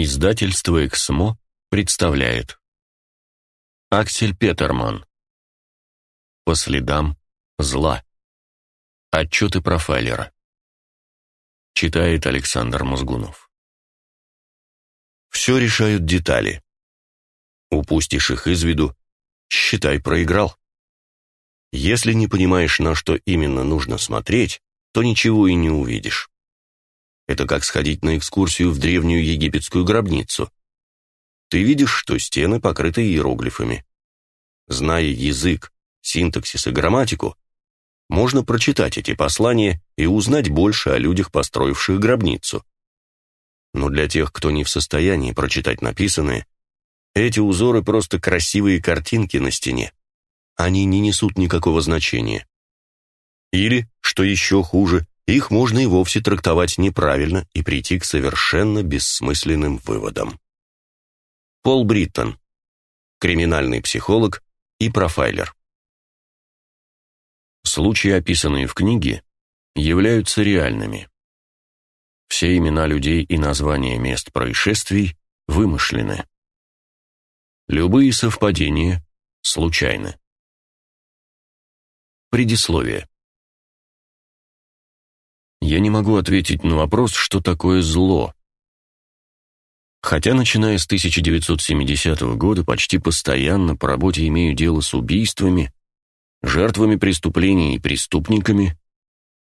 Издательство «Эксмо» представляет Аксель Петерман По следам зла Отчеты профайлера Читает Александр Мозгунов Все решают детали. Упустишь их из виду, считай проиграл. Если не понимаешь, на что именно нужно смотреть, то ничего и не увидишь. Это как сходить на экскурсию в древнюю египетскую гробницу. Ты видишь, что стены покрыты иероглифами. Зная язык, синтаксис и грамматику, можно прочитать эти послания и узнать больше о людях, построивших гробницу. Но для тех, кто не в состоянии прочитать написанное, эти узоры просто красивые картинки на стене. Они не несут никакого значения. Или, что еще хуже, их можно и вовсе трактовать неправильно и прийти к совершенно бессмысленным выводам. Пол Бриттон, криминальный психолог и профайлер. Случаи, описанные в книге, являются реальными. Все имена людей и названия мест происшествий вымышлены. Любые совпадения случайны. Предисловие. Я не могу ответить на вопрос, что такое зло. Хотя, начиная с 1970 года, почти постоянно по работе имею дело с убийствами, жертвами преступлений и преступниками,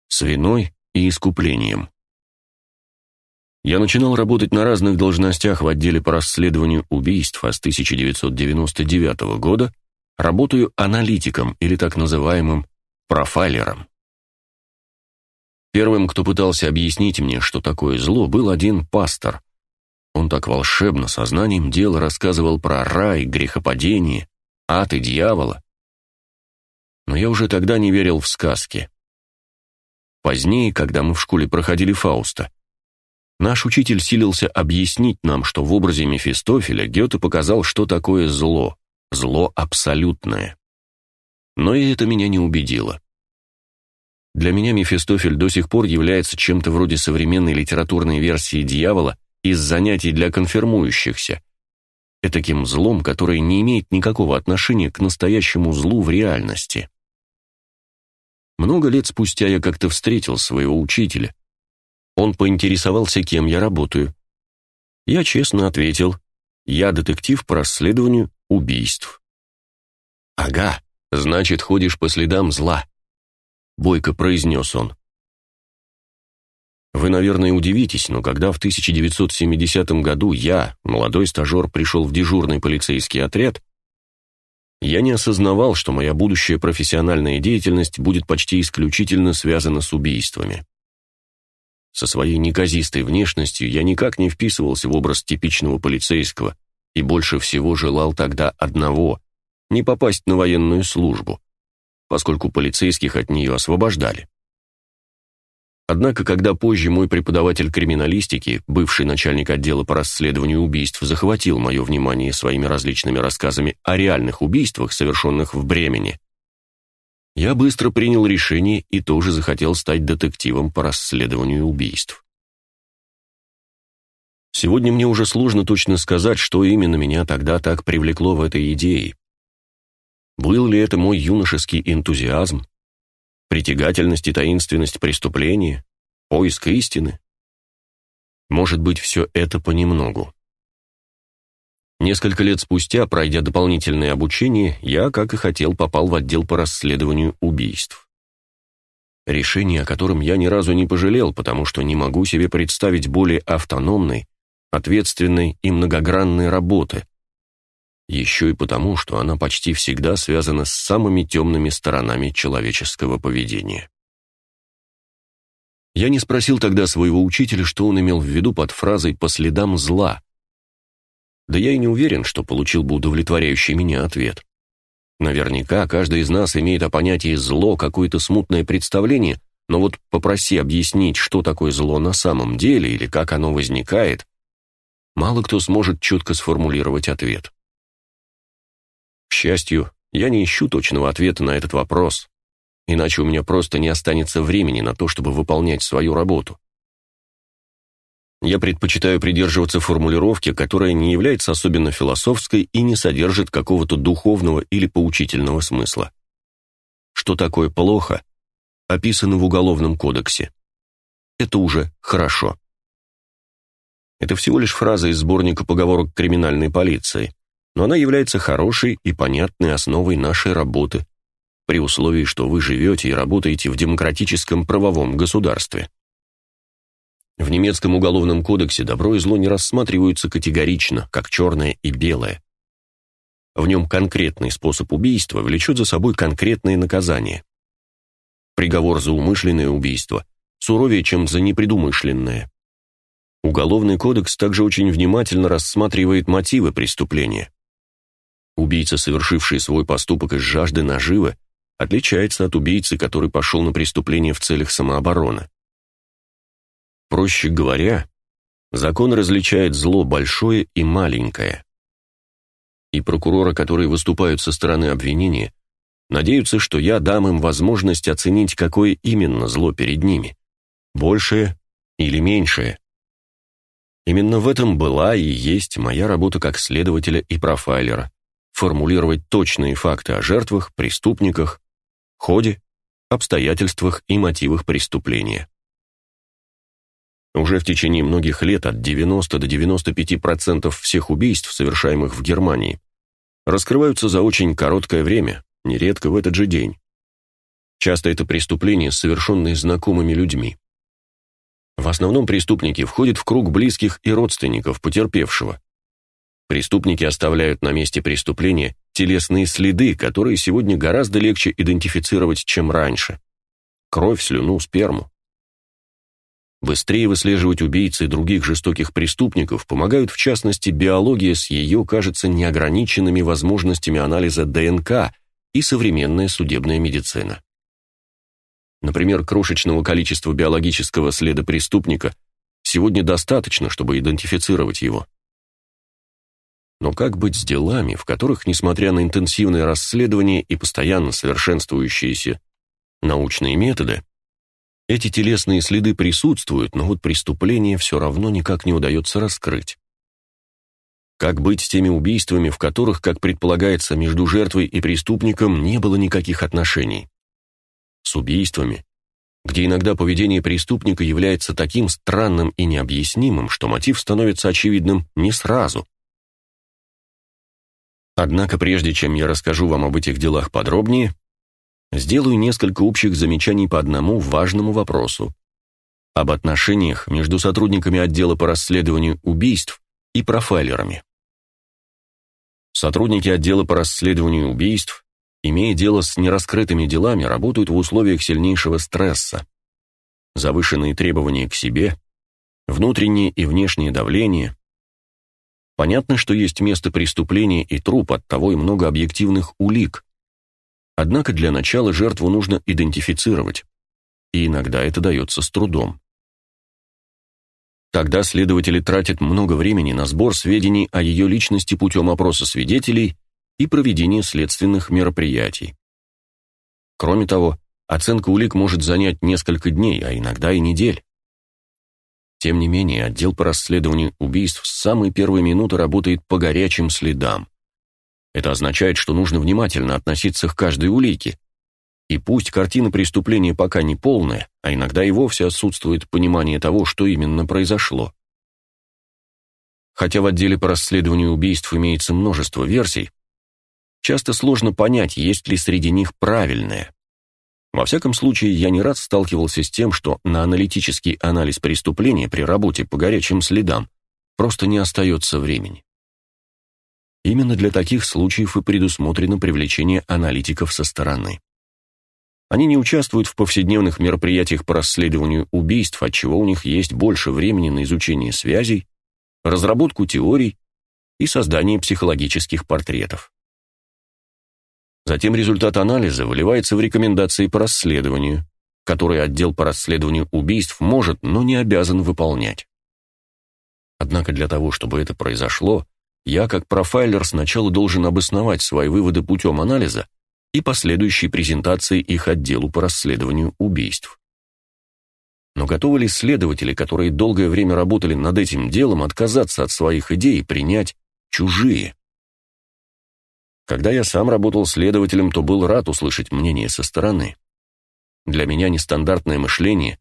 с виной и искуплением. Я начинал работать на разных должностях в отделе по расследованию убийств, а с 1999 года работаю аналитиком или так называемым профайлером. Первым, кто пытался объяснить мне, что такое зло, был один пастор. Он так волшебно, сознанием дела рассказывал про рай, грехопадение, ад и дьявола. Но я уже тогда не верил в сказки. Позднее, когда мы в школе проходили Фауста, наш учитель силился объяснить нам, что в образе Мефистофеля Гёте показал, что такое зло, зло абсолютное. Но и это меня не убедило. Для меня Мефистофель до сих пор является чем-то вроде современной литературной версии дьявола из занятий для конфирмующихся. Этаким злом, которое не имеет никакого отношения к настоящему злу в реальности. Много лет спустя я как-то встретил своего учителя. Он поинтересовался, кем я работаю. Я честно ответил, я детектив по расследованию убийств. «Ага, значит, ходишь по следам зла», бойко произнес он. Вы, наверное, удивитесь, но когда в 1970 году я, молодой стажер, пришел в дежурный полицейский отряд, я не осознавал, что моя будущая профессиональная деятельность будет почти исключительно связана с убийствами. Со своей неказистой внешностью я никак не вписывался в образ типичного полицейского и больше всего желал тогда одного – не попасть на военную службу поскольку полицейских от нее освобождали. Однако, когда позже мой преподаватель криминалистики, бывший начальник отдела по расследованию убийств, захватил мое внимание своими различными рассказами о реальных убийствах, совершенных в Бремени, я быстро принял решение и тоже захотел стать детективом по расследованию убийств. Сегодня мне уже сложно точно сказать, что именно меня тогда так привлекло в этой идее. Был ли это мой юношеский энтузиазм, притягательность и таинственность преступления, поиск истины? Может быть, все это понемногу. Несколько лет спустя, пройдя дополнительное обучение, я, как и хотел, попал в отдел по расследованию убийств. Решение, о котором я ни разу не пожалел, потому что не могу себе представить более автономной, ответственной и многогранной работы, еще и потому, что она почти всегда связана с самыми темными сторонами человеческого поведения. Я не спросил тогда своего учителя, что он имел в виду под фразой «по следам зла». Да я и не уверен, что получил бы удовлетворяющий меня ответ. Наверняка каждый из нас имеет о понятии «зло» какое-то смутное представление, но вот попроси объяснить, что такое зло на самом деле или как оно возникает, мало кто сможет четко сформулировать ответ. К счастью, я не ищу точного ответа на этот вопрос, иначе у меня просто не останется времени на то, чтобы выполнять свою работу. Я предпочитаю придерживаться формулировки, которая не является особенно философской и не содержит какого-то духовного или поучительного смысла. Что такое плохо, описано в Уголовном кодексе. Это уже хорошо. Это всего лишь фраза из сборника поговорок криминальной полиции, но она является хорошей и понятной основой нашей работы, при условии, что вы живете и работаете в демократическом правовом государстве. В немецком уголовном кодексе добро и зло не рассматриваются категорично, как черное и белое. В нем конкретный способ убийства влечет за собой конкретные наказания. Приговор за умышленное убийство суровее, чем за непредумышленное. Уголовный кодекс также очень внимательно рассматривает мотивы преступления. Убийца, совершивший свой поступок из жажды наживы, отличается от убийцы, который пошел на преступление в целях самообороны. Проще говоря, закон различает зло большое и маленькое. И прокуроры, которые выступают со стороны обвинения, надеются, что я дам им возможность оценить, какое именно зло перед ними – большее или меньшее. Именно в этом была и есть моя работа как следователя и профайлера – формулировать точные факты о жертвах, преступниках, ходе, обстоятельствах и мотивах преступления. Уже в течение многих лет от 90 до 95% всех убийств, совершаемых в Германии, раскрываются за очень короткое время, нередко в этот же день. Часто это преступления, совершенные знакомыми людьми. В основном преступники входят в круг близких и родственников потерпевшего. Преступники оставляют на месте преступления телесные следы, которые сегодня гораздо легче идентифицировать, чем раньше. Кровь, слюну, сперму. Быстрее выслеживать убийц и других жестоких преступников помогают в частности биология с ее, кажется, неограниченными возможностями анализа ДНК и современная судебная медицина. Например, крошечного количества биологического следа преступника сегодня достаточно, чтобы идентифицировать его. Но как быть с делами, в которых, несмотря на интенсивное расследование и постоянно совершенствующиеся научные методы, эти телесные следы присутствуют, но вот преступление все равно никак не удается раскрыть. Как быть с теми убийствами, в которых, как предполагается, между жертвой и преступником не было никаких отношений? С убийствами, где иногда поведение преступника является таким странным и необъяснимым, что мотив становится очевидным не сразу. Однако прежде чем я расскажу вам об этих делах подробнее, сделаю несколько общих замечаний по одному важному вопросу об отношениях между сотрудниками отдела по расследованию убийств и профайлерами. Сотрудники отдела по расследованию убийств, имея дело с нераскрытыми делами, работают в условиях сильнейшего стресса. Завышенные требования к себе, внутреннее и внешнее давление. Понятно, что есть место преступления и труп, от того и много объективных улик, Однако для начала жертву нужно идентифицировать, и иногда это дается с трудом. Тогда следователи тратят много времени на сбор сведений о ее личности путем опроса свидетелей и проведения следственных мероприятий. Кроме того, оценка улик может занять несколько дней, а иногда и недель. Тем не менее, отдел по расследованию убийств с самой первой минуты работает по горячим следам. Это означает, что нужно внимательно относиться к каждой улике. И пусть картина преступления пока не полная, а иногда и вовсе отсутствует понимание того, что именно произошло. Хотя в отделе по расследованию убийств имеется множество версий, часто сложно понять, есть ли среди них правильная. Во всяком случае, я не раз сталкивался с тем, что на аналитический анализ преступления при работе по горячим следам просто не остается времени. Именно для таких случаев и предусмотрено привлечение аналитиков со стороны. Они не участвуют в повседневных мероприятиях по расследованию убийств, отчего у них есть больше времени на изучение связей, разработку теорий и создание психологических портретов. Затем результат анализа выливается в рекомендации по расследованию, которые отдел по расследованию убийств может, но не обязан выполнять. Однако для того, чтобы это произошло, я, как профайлер, сначала должен обосновать свои выводы путем анализа и последующей презентации их отделу по расследованию убийств. Но готовы ли следователи, которые долгое время работали над этим делом, отказаться от своих идей и принять чужие? Когда я сам работал следователем, то был рад услышать мнение со стороны. Для меня нестандартное мышление,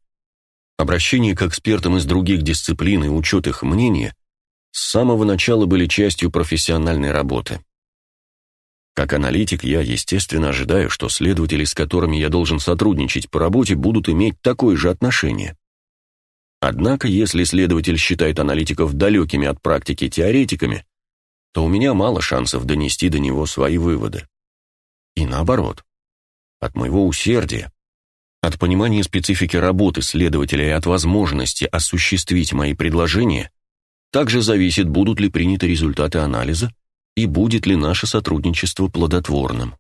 обращение к экспертам из других дисциплин и учет их мнения с самого начала были частью профессиональной работы. Как аналитик, я, естественно, ожидаю, что следователи, с которыми я должен сотрудничать по работе, будут иметь такое же отношение. Однако, если следователь считает аналитиков далекими от практики теоретиками, то у меня мало шансов донести до него свои выводы. И наоборот. От моего усердия, от понимания специфики работы следователя и от возможности осуществить мои предложения также зависит, будут ли приняты результаты анализа и будет ли наше сотрудничество плодотворным.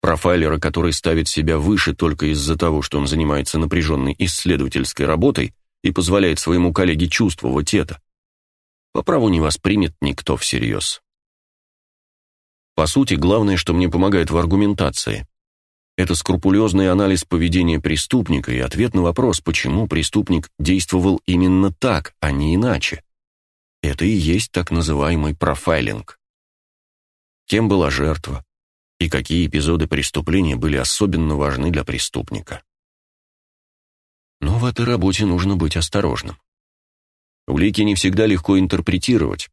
Профайлера, который ставит себя выше только из-за того, что он занимается напряженной исследовательской работой и позволяет своему коллеге чувствовать это, по праву не воспримет никто всерьез. По сути, главное, что мне помогает в аргументации, это скрупулезный анализ поведения преступника и ответ на вопрос, почему преступник действовал именно так, а не иначе. Это и есть так называемый профайлинг. Кем была жертва и какие эпизоды преступления были особенно важны для преступника. Но в этой работе нужно быть осторожным. Улики не всегда легко интерпретировать.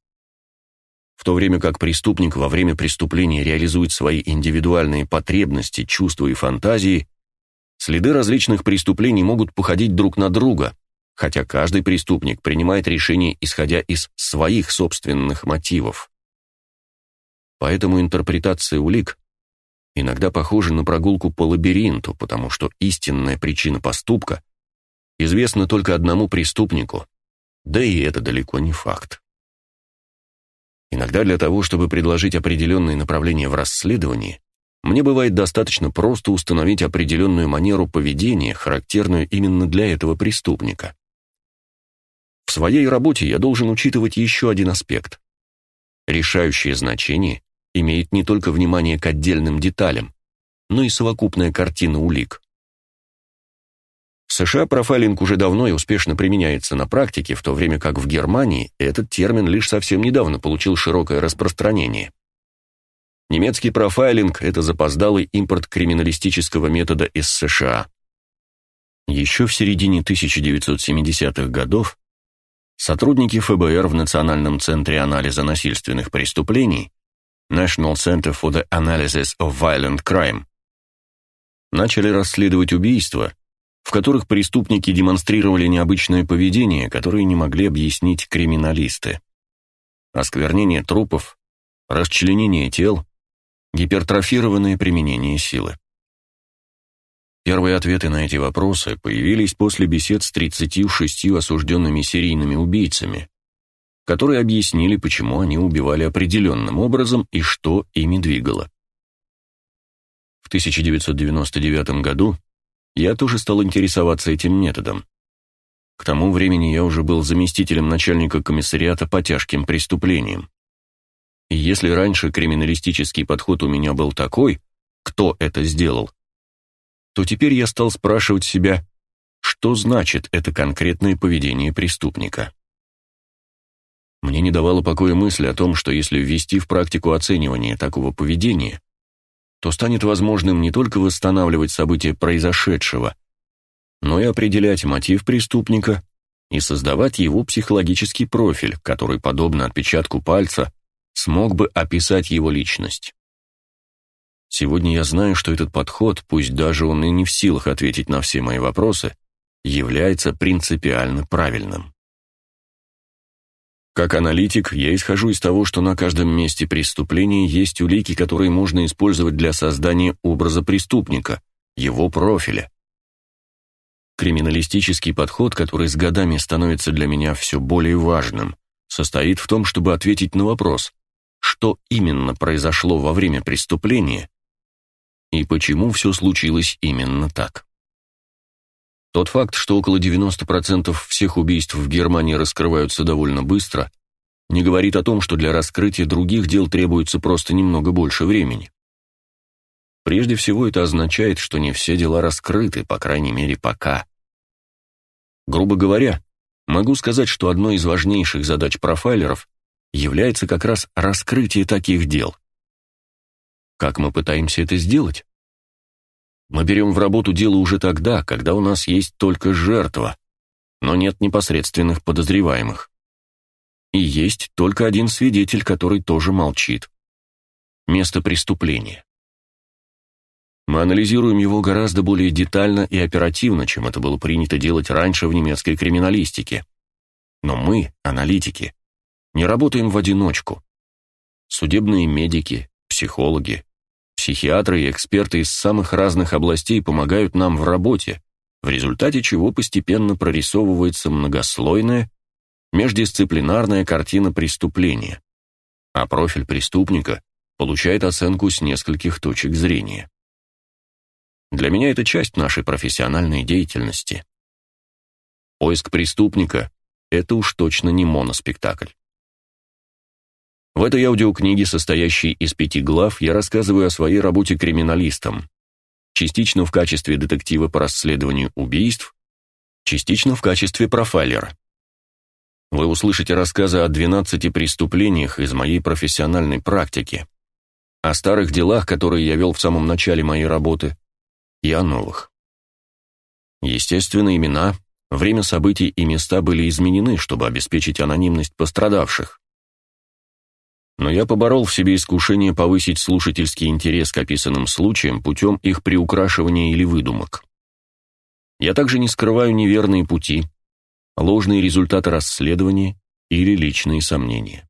В то время как преступник во время преступления реализует свои индивидуальные потребности, чувства и фантазии, следы различных преступлений могут походить друг на друга, хотя каждый преступник принимает решение, исходя из своих собственных мотивов. Поэтому интерпретация улик иногда похожа на прогулку по лабиринту, потому что истинная причина поступка известна только одному преступнику, да и это далеко не факт. Иногда для того, чтобы предложить определенные направления в расследовании, мне бывает достаточно просто установить определенную манеру поведения, характерную именно для этого преступника. В своей работе я должен учитывать еще один аспект. Решающее значение имеет не только внимание к отдельным деталям, но и совокупная картина улик. В США профайлинг уже давно и успешно применяется на практике, в то время как в Германии этот термин лишь совсем недавно получил широкое распространение. Немецкий профайлинг – это запоздалый импорт криминалистического метода из США. Еще в середине 1970-х годов сотрудники ФБР в Национальном центре анализа насильственных преступлений National Center for the Analysis of Violent Crime начали расследовать убийства, в которых преступники демонстрировали необычное поведение, которое не могли объяснить криминалисты. Осквернение трупов, расчленение тел, гипертрофированное применение силы. Первые ответы на эти вопросы появились после бесед с 36 осужденными серийными убийцами, которые объяснили, почему они убивали определенным образом и что ими двигало. В 1999 году я тоже стал интересоваться этим методом. К тому времени я уже был заместителем начальника комиссариата по тяжким преступлениям. И если раньше криминалистический подход у меня был такой, кто это сделал, то теперь я стал спрашивать себя, что значит это конкретное поведение преступника. Мне не давала покоя мысль о том, что если ввести в практику оценивания такого поведения, то станет возможным не только восстанавливать события произошедшего, но и определять мотив преступника и создавать его психологический профиль, который, подобно отпечатку пальца, смог бы описать его личность. Сегодня я знаю, что этот подход, пусть даже он и не в силах ответить на все мои вопросы, является принципиально правильным. Как аналитик, я исхожу из того, что на каждом месте преступления есть улики, которые можно использовать для создания образа преступника, его профиля. Криминалистический подход, который с годами становится для меня все более важным, состоит в том, чтобы ответить на вопрос, что именно произошло во время преступления и почему все случилось именно так. Тот факт, что около 90% всех убийств в Германии раскрываются довольно быстро, не говорит о том, что для раскрытия других дел требуется просто немного больше времени. Прежде всего, это означает, что не все дела раскрыты, по крайней мере, пока. Грубо говоря, могу сказать, что одной из важнейших задач профайлеров является как раз раскрытие таких дел. Как мы пытаемся это сделать? Мы берем в работу дело уже тогда, когда у нас есть только жертва, но нет непосредственных подозреваемых. И есть только один свидетель, который тоже молчит. Место преступления. Мы анализируем его гораздо более детально и оперативно, чем это было принято делать раньше в немецкой криминалистике. Но мы, аналитики, не работаем в одиночку. Судебные медики, психологи, психиатры и эксперты из самых разных областей помогают нам в работе, в результате чего постепенно прорисовывается многослойная, междисциплинарная картина преступления, а профиль преступника получает оценку с нескольких точек зрения. Для меня это часть нашей профессиональной деятельности. Поиск преступника – это уж точно не моноспектакль. В этой аудиокниге, состоящей из пяти глав, я рассказываю о своей работе криминалистом, частично в качестве детектива по расследованию убийств, частично в качестве профайлера. Вы услышите рассказы о 12 преступлениях из моей профессиональной практики, о старых делах, которые я вел в самом начале моей работы, и о новых. Естественно, имена, время событий и места были изменены, чтобы обеспечить анонимность пострадавших. Но я поборол в себе искушение повысить слушательский интерес к описанным случаям путем их приукрашивания или выдумок. Я также не скрываю неверные пути, ложные результаты расследования или личные сомнения.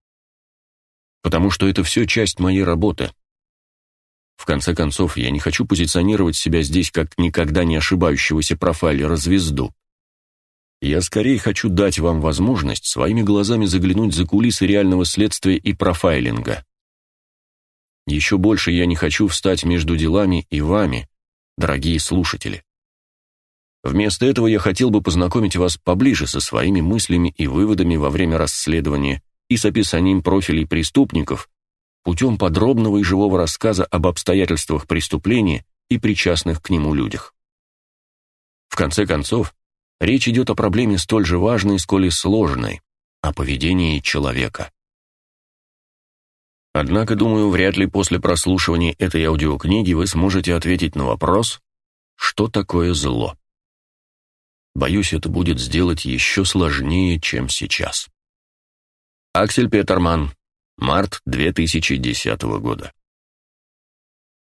Потому что это все часть моей работы. В конце концов, я не хочу позиционировать себя здесь как никогда не ошибающегося профайлера-звезду. Я скорее хочу дать вам возможность своими глазами заглянуть за кулисы реального следствия и профайлинга. Еще больше я не хочу встать между делами и вами, дорогие слушатели. Вместо этого я хотел бы познакомить вас поближе со своими мыслями и выводами во время расследования и с описанием профилей преступников, путем подробного и живого рассказа об обстоятельствах преступления и причастных к нему людях. В конце концов, речь идет о проблеме столь же важной, сколь и сложной, о поведении человека. Однако, думаю, вряд ли после прослушивания этой аудиокниги вы сможете ответить на вопрос, что такое зло. Боюсь, это будет сделать еще сложнее, чем сейчас. Аксель Петерман, Март 2010 года.